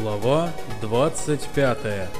Глава 25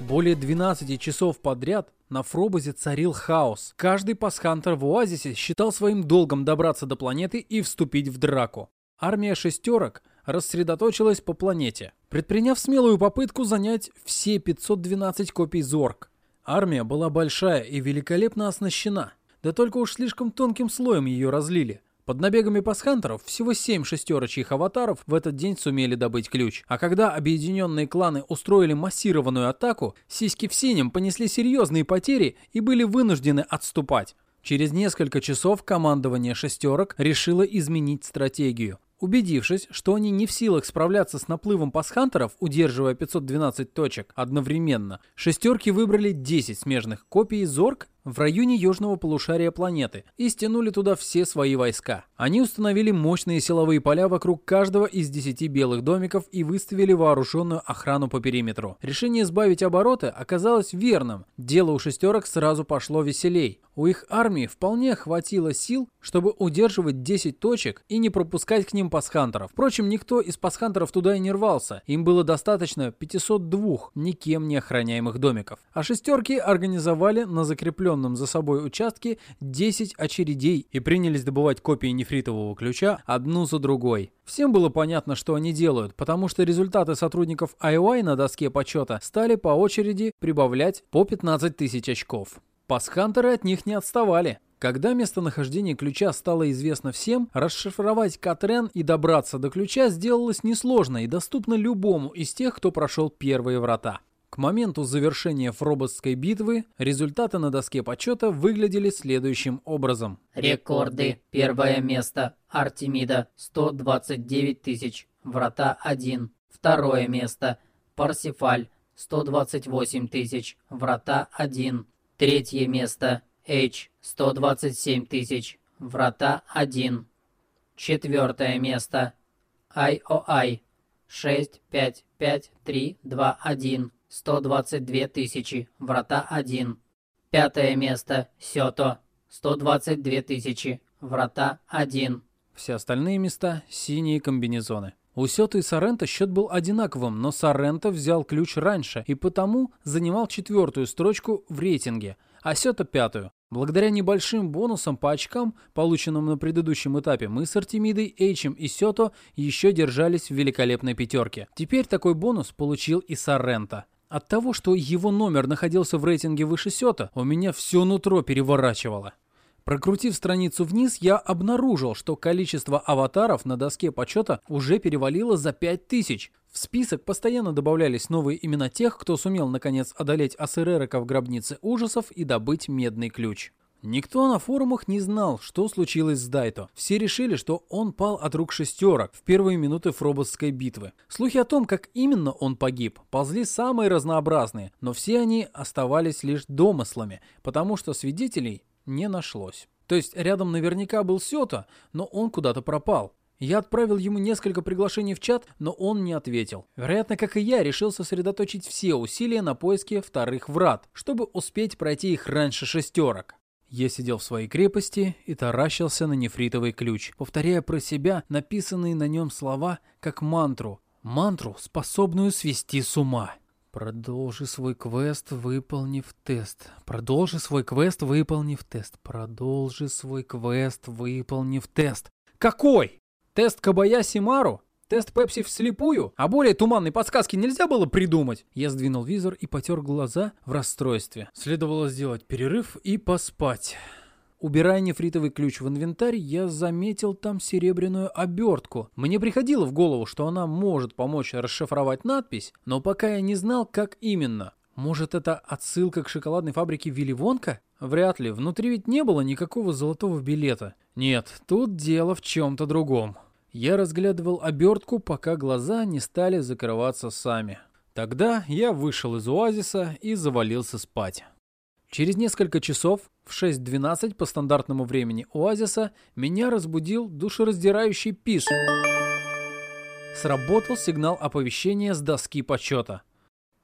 Более 12 часов подряд на Фробозе царил хаос. Каждый пасхантер в Оазисе считал своим долгом добраться до планеты и вступить в драку. Армия шестерок рассредоточилась по планете, предприняв смелую попытку занять все 512 копий Зорг. Армия была большая и великолепно оснащена, да только уж слишком тонким слоем ее разлили. Под набегами пасхантеров всего семь шестерочьих аватаров в этот день сумели добыть ключ. А когда объединенные кланы устроили массированную атаку, сиськи в синем понесли серьезные потери и были вынуждены отступать. Через несколько часов командование шестерок решило изменить стратегию. Убедившись, что они не в силах справляться с наплывом пасхантеров, удерживая 512 точек одновременно, шестерки выбрали 10 смежных копий Зорг в районе южного полушария планеты и стянули туда все свои войска. Они установили мощные силовые поля вокруг каждого из 10 белых домиков и выставили вооруженную охрану по периметру. Решение сбавить обороты оказалось верным. Дело у шестерок сразу пошло веселей. У их армии вполне хватило сил, чтобы удерживать 10 точек и не пропускать к ним пасхантеров. Впрочем, никто из пасхантеров туда и не рвался. Им было достаточно 502 никем не охраняемых домиков. А шестерки организовали на закрепленном за собой участке 10 очередей и принялись добывать копии нефритового ключа одну за другой. Всем было понятно, что они делают, потому что результаты сотрудников IOI на доске почета стали по очереди прибавлять по 15 тысяч очков. Пасхантеры от них не отставали. Когда местонахождение ключа стало известно всем, расшифровать Катрен и добраться до ключа сделалось несложно и доступно любому из тех, кто прошел первые врата. К моменту завершения Фробостской битвы результаты на доске почета выглядели следующим образом. Рекорды. Первое место. Артемида. 129 тысяч. Врата 1. Второе место. Парсифаль. 128 тысяч. Врата 1. Третье место. H. 127 тысяч. Врата 1. Четвертое место. IOI. 6, 5, 5, 3, 2, 1. 122 тысячи. Врата 1. Пятое место. Сёто. 122 тысячи. Врата 1. Все остальные места – синие комбинезоны. У Сёта и Сорента счет был одинаковым, но Сорента взял ключ раньше и потому занимал четвертую строчку в рейтинге, а Сёта пятую. Благодаря небольшим бонусам по очкам, полученным на предыдущем этапе, мы с Артемидой, Эйчем и Сёто еще держались в великолепной пятерке. Теперь такой бонус получил и Сорента. От того, что его номер находился в рейтинге выше Сёта, у меня все нутро переворачивало. Прокрутив страницу вниз, я обнаружил, что количество аватаров на доске почета уже перевалило за 5000. В список постоянно добавлялись новые имена тех, кто сумел наконец одолеть Асеререка в гробнице ужасов и добыть медный ключ. Никто на форумах не знал, что случилось с Дайто. Все решили, что он пал от рук шестерок в первые минуты Фробосской битвы. Слухи о том, как именно он погиб, ползли самые разнообразные, но все они оставались лишь домыслами, потому что свидетелей не нашлось. То есть рядом наверняка был Сёта, но он куда-то пропал. Я отправил ему несколько приглашений в чат, но он не ответил. Вероятно, как и я, решил сосредоточить все усилия на поиске вторых врат, чтобы успеть пройти их раньше шестерок. Я сидел в своей крепости и таращился на нефритовый ключ, повторяя про себя написанные на нем слова как мантру. Мантру, способную свести с ума. Продолжи свой квест, выполнив тест. Продолжи свой квест, выполнив тест. Продолжи свой квест, выполнив тест. Какой? Тест Кабаяси Мару? Тест Пепси вслепую? А более туманной подсказки нельзя было придумать? Я сдвинул визор и потер глаза в расстройстве. Следовало сделать перерыв и поспать. Убирая нефритовый ключ в инвентарь, я заметил там серебряную обертку. Мне приходило в голову, что она может помочь расшифровать надпись, но пока я не знал, как именно. Может, это отсылка к шоколадной фабрике Вилли Вонка? Вряд ли, внутри ведь не было никакого золотого билета. Нет, тут дело в чем-то другом. Я разглядывал обертку, пока глаза не стали закрываться сами. Тогда я вышел из оазиса и завалился спать. Через несколько часов, в 6.12 по стандартному времени оазиса, меня разбудил душераздирающий писк. Сработал сигнал оповещения с доски почета.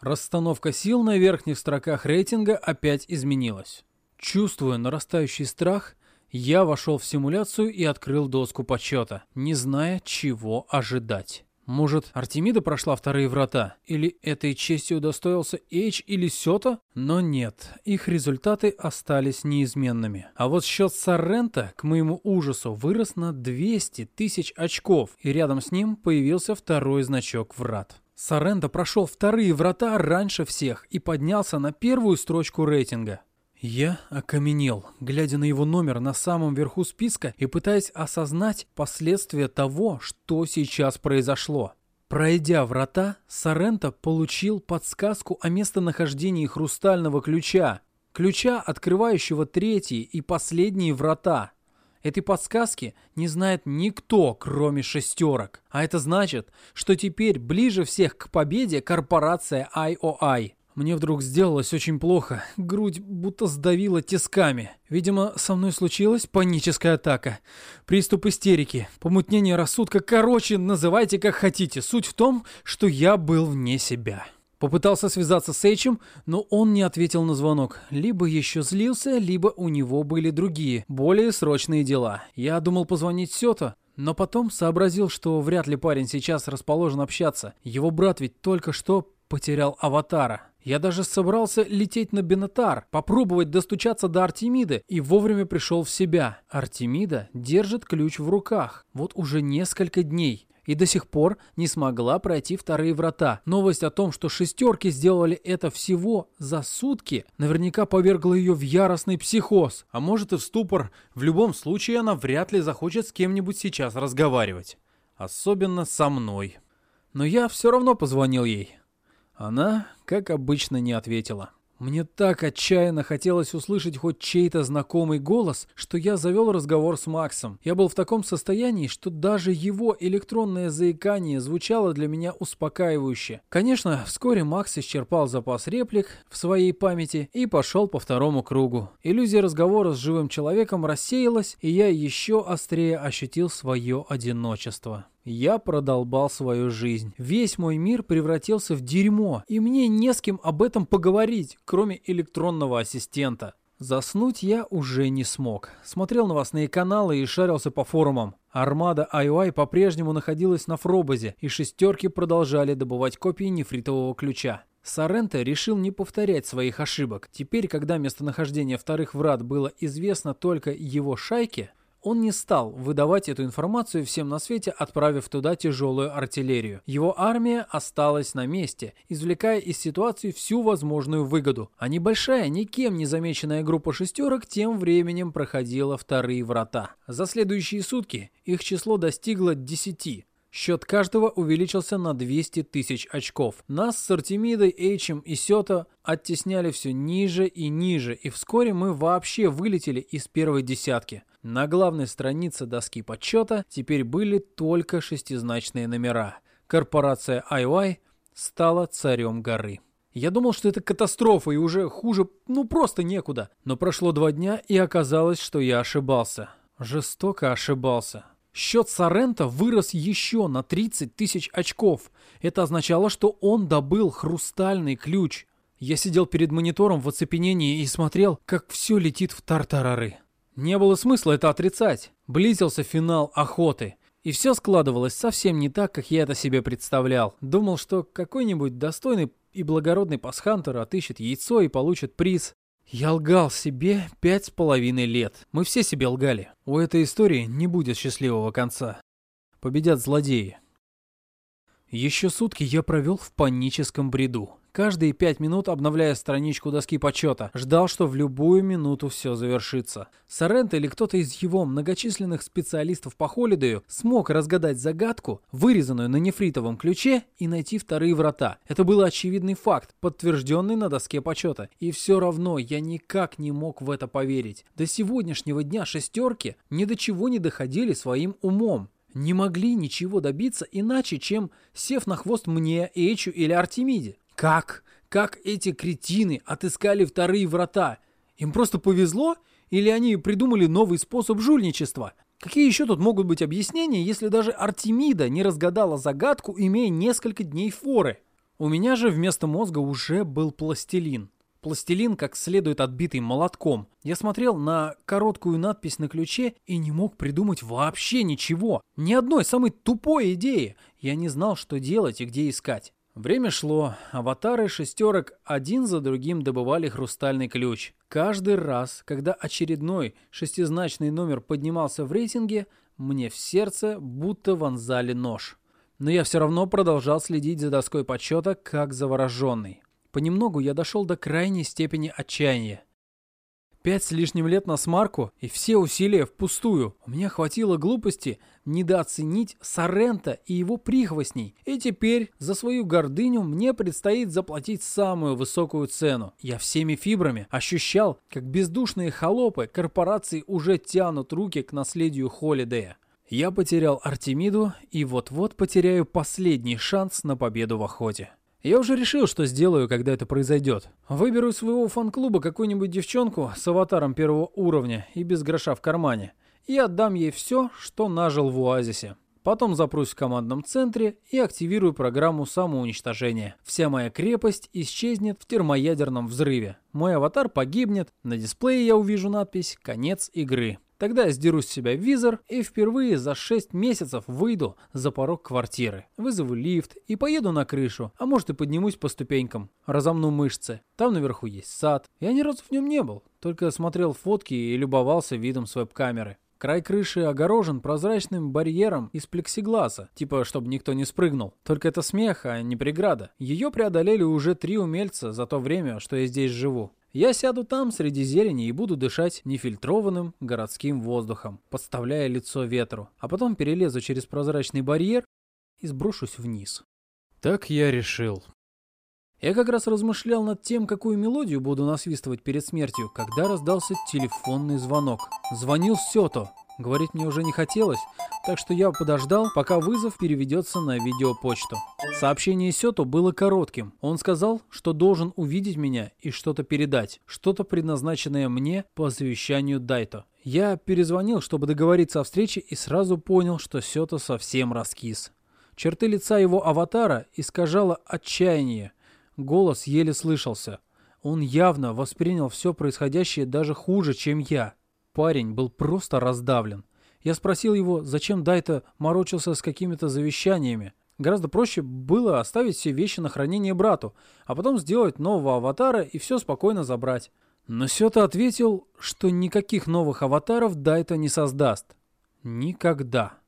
Расстановка сил на верхних строках рейтинга опять изменилась. Чувствуя нарастающий страх, Я вошел в симуляцию и открыл доску почета, не зная, чего ожидать. Может, Артемида прошла вторые врата? Или этой честью удостоился Эйч или Сёта? Но нет, их результаты остались неизменными. А вот счет Соррента, к моему ужасу, вырос на 200 тысяч очков, и рядом с ним появился второй значок врат. Соррента прошел вторые врата раньше всех и поднялся на первую строчку рейтинга. Я окаменел, глядя на его номер на самом верху списка и пытаясь осознать последствия того, что сейчас произошло. Пройдя врата, Соренто получил подсказку о местонахождении хрустального ключа. Ключа, открывающего третьи и последние врата. Этой подсказки не знает никто, кроме шестерок. А это значит, что теперь ближе всех к победе корпорация IOI. Мне вдруг сделалось очень плохо. Грудь будто сдавила тисками. Видимо, со мной случилась паническая атака. Приступ истерики. Помутнение рассудка. Короче, называйте как хотите. Суть в том, что я был вне себя. Попытался связаться с Эйчем, но он не ответил на звонок. Либо еще злился, либо у него были другие, более срочные дела. Я думал позвонить Сёта, но потом сообразил, что вряд ли парень сейчас расположен общаться. Его брат ведь только что потерял аватара. Я даже собрался лететь на Бенатар, попробовать достучаться до Артемиды, и вовремя пришел в себя. Артемида держит ключ в руках. Вот уже несколько дней. И до сих пор не смогла пройти вторые врата. Новость о том, что шестерки сделали это всего за сутки, наверняка повергла ее в яростный психоз. А может и в ступор. В любом случае она вряд ли захочет с кем-нибудь сейчас разговаривать. Особенно со мной. Но я все равно позвонил ей. Она, как обычно, не ответила. Мне так отчаянно хотелось услышать хоть чей-то знакомый голос, что я завел разговор с Максом. Я был в таком состоянии, что даже его электронное заикание звучало для меня успокаивающе. Конечно, вскоре Макс исчерпал запас реплик в своей памяти и пошел по второму кругу. Иллюзия разговора с живым человеком рассеялась, и я еще острее ощутил свое одиночество. Я продолбал свою жизнь. Весь мой мир превратился в дерьмо, и мне не с кем об этом поговорить, кроме электронного ассистента. Заснуть я уже не смог. Смотрел новостные каналы и шарился по форумам. Армада IOI по-прежнему находилась на Фробозе, и шестерки продолжали добывать копии нефритового ключа. Соренто решил не повторять своих ошибок. Теперь, когда местонахождение вторых врат было известно только его шайке, он не стал выдавать эту информацию всем на свете, отправив туда тяжелую артиллерию. Его армия осталась на месте, извлекая из ситуации всю возможную выгоду. А небольшая, никем не замеченная группа шестерок тем временем проходила вторые врата. За следующие сутки их число достигло 10. Счет каждого увеличился на 200 тысяч очков. Нас с Артемидой, Эйчем и Сёто оттесняли все ниже и ниже, и вскоре мы вообще вылетели из первой десятки. На главной странице доски подсчета теперь были только шестизначные номера. Корпорация IY стала царем горы. Я думал, что это катастрофа и уже хуже, ну просто некуда. Но прошло два дня и оказалось, что я ошибался. Жестоко ошибался. Счет Сорента вырос еще на 30 тысяч очков. Это означало, что он добыл хрустальный ключ. Я сидел перед монитором в оцепенении и смотрел, как все летит в тартарары. Не было смысла это отрицать. Близился финал охоты. И все складывалось совсем не так, как я это себе представлял. Думал, что какой-нибудь достойный и благородный пасхантер отыщет яйцо и получит приз. Я лгал себе пять с половиной лет. Мы все себе лгали. У этой истории не будет счастливого конца. Победят злодеи. Еще сутки я провел в паническом бреду. Каждые пять минут, обновляя страничку доски почета, ждал, что в любую минуту все завершится. Сорент или кто-то из его многочисленных специалистов по Холидею смог разгадать загадку, вырезанную на нефритовом ключе, и найти вторые врата. Это был очевидный факт, подтвержденный на доске почета. И все равно я никак не мог в это поверить. До сегодняшнего дня шестерки ни до чего не доходили своим умом не могли ничего добиться иначе, чем сев на хвост мне, Эчу или Артемиде. Как? Как эти кретины отыскали вторые врата? Им просто повезло? Или они придумали новый способ жульничества? Какие еще тут могут быть объяснения, если даже Артемида не разгадала загадку, имея несколько дней форы? У меня же вместо мозга уже был пластилин. Пластилин как следует отбитый молотком. Я смотрел на короткую надпись на ключе и не мог придумать вообще ничего. Ни одной самой тупой идеи. Я не знал, что делать и где искать. Время шло, аватары шестерок один за другим добывали хрустальный ключ. Каждый раз, когда очередной шестизначный номер поднимался в рейтинге, мне в сердце будто вонзали нож. Но я все равно продолжал следить за доской подсчета, как завороженный. Понемногу я дошел до крайней степени отчаяния. Пять с лишним лет на смарку, и все усилия впустую. У меня хватило глупости недооценить Сорента и его прихвостней. И теперь за свою гордыню мне предстоит заплатить самую высокую цену. Я всеми фибрами ощущал, как бездушные холопы корпораций уже тянут руки к наследию Холидея. Я потерял Артемиду и вот-вот потеряю последний шанс на победу в охоте. Я уже решил, что сделаю, когда это произойдет. Выберу из своего фан-клуба какую-нибудь девчонку с аватаром первого уровня и без гроша в кармане. И отдам ей все, что нажил в Оазисе. Потом запрусь в командном центре и активирую программу самоуничтожения. Вся моя крепость исчезнет в термоядерном взрыве. Мой аватар погибнет, на дисплее я увижу надпись «Конец игры». Тогда я сдеру с себя визор и впервые за 6 месяцев выйду за порог квартиры. Вызову лифт и поеду на крышу, а может и поднимусь по ступенькам. Разомну мышцы. Там наверху есть сад. Я ни разу в нем не был, только смотрел фотки и любовался видом с веб-камеры. Край крыши огорожен прозрачным барьером из плексигласа, типа, чтобы никто не спрыгнул. Только это смех, а не преграда. Ее преодолели уже три умельца за то время, что я здесь живу. Я сяду там среди зелени и буду дышать нефильтрованным городским воздухом, подставляя лицо ветру, а потом перелезу через прозрачный барьер и сброшусь вниз. Так я решил. Я как раз размышлял над тем, какую мелодию буду насвистывать перед смертью, когда раздался телефонный звонок. Звонил Сёто. Говорить мне уже не хотелось, так что я подождал, пока вызов переведется на видеопочту. Сообщение Сёто было коротким. Он сказал, что должен увидеть меня и что-то передать, что-то предназначенное мне по завещанию Дайто. Я перезвонил, чтобы договориться о встрече и сразу понял, что Сёто совсем раскис. Черты лица его аватара искажало отчаяние. Голос еле слышался. Он явно воспринял все происходящее даже хуже, чем я. Парень был просто раздавлен. Я спросил его, зачем Дайта морочился с какими-то завещаниями. Гораздо проще было оставить все вещи на хранение брату, а потом сделать нового аватара и все спокойно забрать. Но Сёта ответил, что никаких новых аватаров Дайта не создаст. Никогда.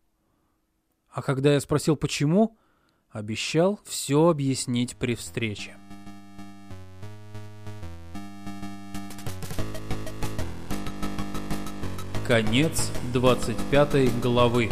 А когда я спросил почему, обещал все объяснить при встрече. Конец 25 главы.